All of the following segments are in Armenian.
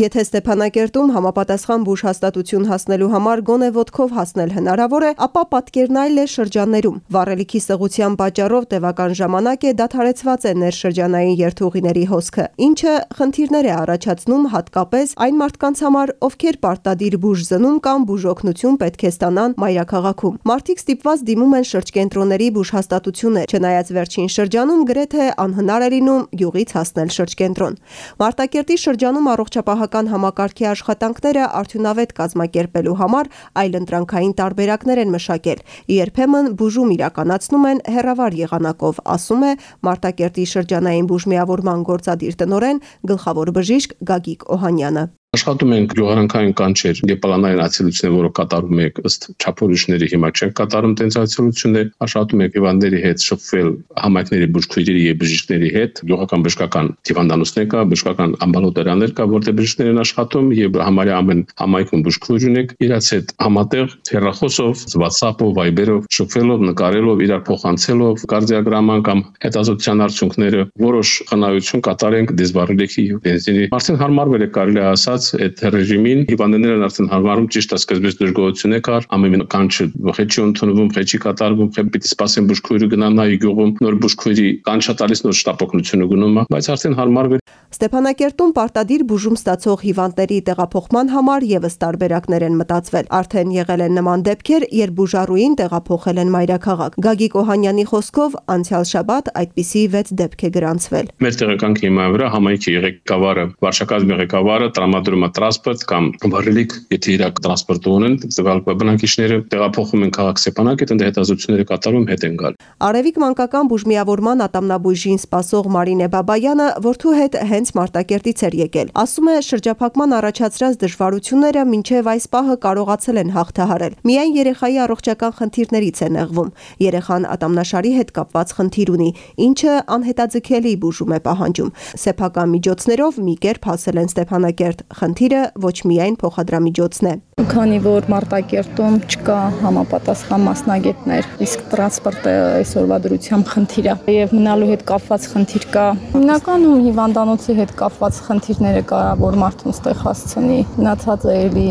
Եթե Ստեփանակերտում համապատասխան բուժ հաստատություն հասնելու համար գոնե ոդկով հասնել հնարավոր է, ապա պատկերն այլ է շրջաններում։ Վառելիքի սղության պատճառով տևական ժամանակ է դադարեցված է ներշրջանային երթուղիների հոսքը, ինչը խնդիրներ է առաջացնում հատկապես այն մարդկանց համար, ովքեր պարտադիր բուժ զնում կամ բուժօգնություն պետք է ստանան մայրաքաղաքում։ Մարդիկ ստիպված դիմում են շրջկենտրոնների բուժհաստատություններ, չնայած վերջին շրջանում գրեթե անհնար է լինում գյուղից հասնել շրջկենտրոն։ Մարտակերտի շրջանում առողջապահական համակարգի աշխատանքները արդյունավետ կազմակերպելու համար այլընտրանքային տարբերակներ են մշակել։ Երբեմն բուժում իրականացնում են հերավար եղանակով, ասում է Մարտակերտի շրջանային բուժմիավորման գործադիր տնօրեն գլխավոր բժիշկ Գագիկ Օհանյանը։ Աշխատում ենք գյուղարանքային կանչեր եւ պլանային այցելություններ, որը կատարում եք ըստ չափորոշների հիմա չեն կատարում տենց այցելություններ, աշխատում ենք հիվանդների հետ շփվել համայնքների բուժքույրերի եւ բժիշկների հետ, գյուղական բժշկական հիվանդանոցներ կա, բժշկական ամբալոտերաներ կա, որտեղ բժիշկներ են աշխատում եւ համարյա ամեն համայնքում բուժքույր ունենք, իրաց հետ համատեղ հեռախոսով, WhatsApp-ով, Viber-ով շփվելով, նկարելով, իրար փոխանցելով կարդիոգրաման կամ հետազոտության արդյունքները որոշ խնայություն կատարենք դիզբարելիքի բենզինի։ Արդեն հարմարվել է կարելի ասած ստացած այդ ռեժիմին հիվանդներն արդեն հարմարում ճիշտ է սկզբից դժգոհություն է կար ամեն կանչը խեչի ընդունվում խեչի կատարվում խե պիտի սպասեն բուժքույրը գնան նայի գյուղում նոր բուժքույրի կանչա տալիս նոր շտապօգնությունը գնում է բայց արդեն հարմարվել Ստեփանակերտում պարտադիր բուժում ստացող հիվանդների տեղափոխման համար եւս տարբերակներ են մտածվել։ Արդեն եղել են նման դեպքեր, երբ բուժառուին տեղափոխել են մայրաքաղաք։ Գագիկ Օհանյանի խոսքով անցյալ շաբաթ այդպիսի 6 դեպք է գրանցվել։ Մեր տեղեկանքի հիմա վրա համայնքի ղեկավարը, վարչակազմի ղեկավարը տրամադրում տրամադրում է տրանսպորտ կամ վարելիք, եթե իրակ տրանսպորտ ունեն, տվյալ բնակիչները տեղափոխում են քաղաք Սեփանակ, այդ հետազոտությունները կատարում հետ են գալ։ Արևիկ մանկական բուժմիավորման ատամնաբույժին սպասող Մարինե Բաբայանը որդու հետ հենց Մարտակերտից էր եկել։ Ասում է շրջափակման առաջացրած դժվարությունները մինչև այս պահը կարողացել են հաղթահարել։ Միայն երեխայի առողջական խնդիրներից է նեղվում։ Երեխան ատամնաշարի հետ կապված խնդիր ունի, ինչը անհետաձգելի բուժում է պահանջում։ Սեփական միջոցներով մի կերպ հասել են Ստեփանակերտ խնդիրը ոչ միայն փոխադրամիջոցն է։ Քանի որ Մարտակերտում չկա համապատասխան մասնագետներ, իսկ տրանսպորտը այսօրվա դրությամբ խնդիր է եւ մնալու հետ կապված խնդիր կա։ Հիմնականում հիվանդանոցի հետ կապված խնդիրները կարա որ մարդուն ստեղ հասցնի։ Մնացածը էլի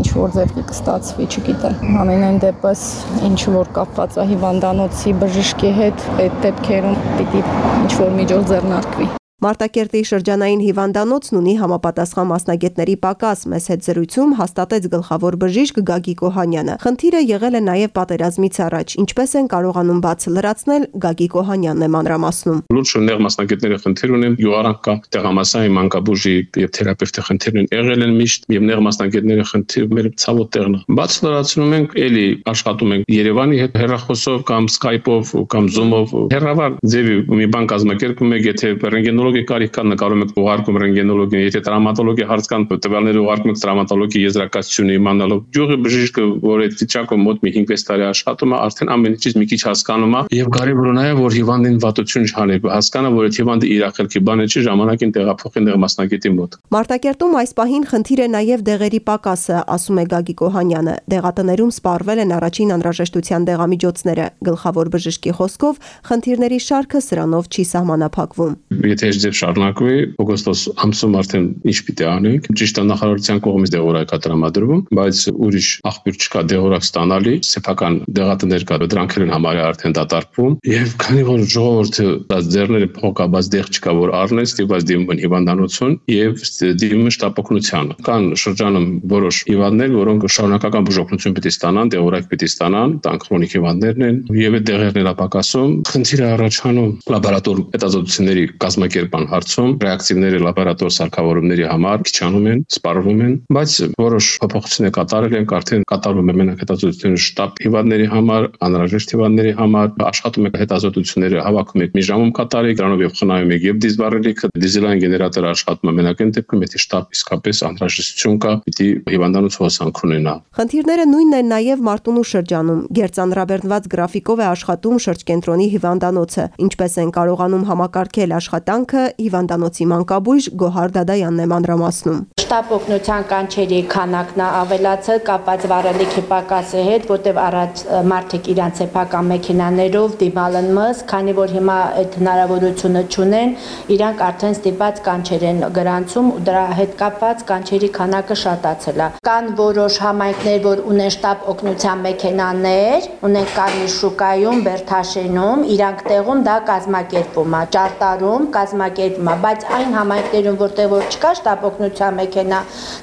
ինչ որ ձևի կստացվի, չգիտեմ։ Ամենայն դեպս ինչ որ կապված է հիվանդանոցի բժշկի հետ, այդ դեպքերում պիտի ինչ որ միջոց ձեռնարկվի։ Մարտակերտի շրջանային հիվանդանոցն ունի համապատասխան մասնագետների պակաս, մեծ հետ զրույցում հաստատեց գլխավոր բժիշկ Գագիկ Օհանյանը։ Խնդիրը եղել է նաև պատերազմից առաջ, ինչպես են կարողանում բացը լրացնել Գագիկ Օհանյանն է մանրամասնում։ Լուրջ նեղ մասնագետների խնդիր ունեն, յուղարանք կա, տեղամասային մանկաբուժի եւ թերապևտի խնդիրն եղել են միշտ եւ նեղ մասնագետների խնդիր մեր ցավոտ տեղն է։ Բաց լրացնում ենք, էլի աշխատում ենք Երևանի հետ հեռախոսով կամ Skype-ով կամ Zoom-ով հեռավար ձևի մի բան կազմակերպում ենք, եթե ռենտգենոլոգ ռենտգենոլոգի կարիք կա նկարում եք ուղարկում ռենտգենոլոգին, եթե տրավմատոլոգի հարց կան, տվյալները ուղարկում եք տրավմատոլոգի եզրակացությունը իմանալով։ Յուղի բժիշկը, որ այդ վիճակում մոտ մի 5-6 տարի աշխատում է, արդեն ամեն ինչից մի քիչ հասկանում է եւ կարևոր է որ հիվանդին վատություն չանի, հասկանա, որ այդ հիվանդը իր ախելքի բանը չի, ժամանակին տեղափոխեն դեղ մասնագետի մոտ։ Մարտակերտում այս պահին խնդիր է նաեւ դեղերի պակասը, ասում է Գագիկ Օհանյանը։ Դեղատներում սպառվել են առաջին անհրաժեշտության դեղամիջոցները։ Գլխավոր բժշկի խոսքով խնդիրների շարքը սրանով չի սահմանափակվում։ Եթե ձև շարունակվի օգոստոս ամսում արդեն ինչ պիտի անենք ճիշտ է նախարարության կողմից դեղորայք տրամադրվում բայց ուրիշ աղբյուր չկա դեղորայք ստանալի սեփական դեղատներ կա դրանք են համարյա արդեն դատարկվում եւ քանի որ ժողովուրդը ձեռները փոխկաբաց դեղ չկա որ առնես ստիպված դիմում հիվանդանոցուն եւ դիմում շտապօգնության կան շրջանում որոշ հիվանդներ որոնք շարունակական բուժօգնություն պիտի ստանան դեղորայք պիտի ստանան տան քրոնիկ հիվանդներն են եւ այդ դեղերն ապակասում խնդիրը առաջանում լաբորատոր հետազոտությունների կազմակերպ կերպան հարցում ռեակտիվները լաբորատոր սարքավորումների համար քիչանում են, սպառվում են, բայց որոշ փոփոխություններ կատարել են, արդեն կատարվում է մենակ հետազոտությունների շտաբ հիվանդների համար, անհրաժեշտ հիվանդների համար, աշխատում է հետազոտությունները հավաքում եք մի ժամում կատարի, դրանով եւ խնայում եք եւ դիզբարելիքը, դիզելային գեներատորը աշխատում է մենակ այն դեպքում, եթե շտաբ իսկապես անհրաժեշտություն կա, պիտի հիվանդանոց հոսանք ունենա։ Խնդիրները նույնն են նաեւ Մարտունու շրջանում։ Գերծանրաբեռնված գրաֆիկով է աշխատում շրջկենտրոնի հիվանդանոցը, ինչպես են կարողանում համակարգել աշխատանքը հիվանդանոցի մանկաբույժ Գոհար Դադայանն է մանրամասնում։ շտապ օգնության կանչերի քանակն ավելացել կապված վարելիքի պակասի հետ, որտեղ առաջ մարդիկ իրանց սեփական մեքենաներով դիմալ են մս, քանի որ հիմա այդ հնարավորությունը չունեն, իրանք արդեն ստիպած կանչեր են գրանցում ու դրա հետ կապված կանչերի քանակը շատացել է։ Կան որոշ համայնքներ, որ ունեն շտապ օգնության մեքենաներ, ունեն Կարմիր շուկայում, Բերթաշենում, իրանք տեղում դա կազմակերպում է, ճարտարում կազմակերպում է, բայց այն համայնքներում, որտեղ որ չկա շտապ օգնության մեքենա,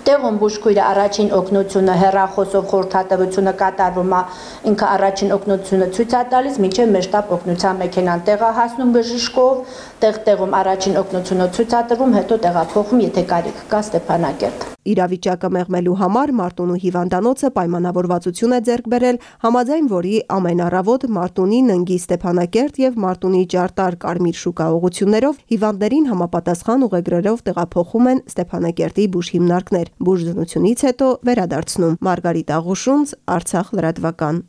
տեղում բուժքույրը առաջին օգնությունը հերախոսով խորհրդատվությունը կատարվում է, ինքը առաջին օգնությունը ցույց է տալիս, մինչև մեր շտապ օգնության մեքենան տեղա հասնում բժիշկով, տեղ-տեղում առաջին օգնությունը ցույց է տրվում, հետո տեղափոխում, եթե կարիք կա Ստեփանակերտ։ Իրավիճակը մեղմելու համար Մարտունու հիվանդանոցը պայմանավորվածություն է ձեռք բերել, համաձայն որի ամեն առավոտ Մարտունի Ննգի Ստեփանակերտ եւ Մարտունի Ջարտար Կարմիր շուկա ուղություններով հիվանդներին համապատասխան ուղեգրերով տեղափոխում են Ստեփանակերտի բուժ հիմնարկներ։ Բուժ դնությունից հետո վերադարձնում։ Մարգարիտ Աղուշունց, Արցախ լրատվական։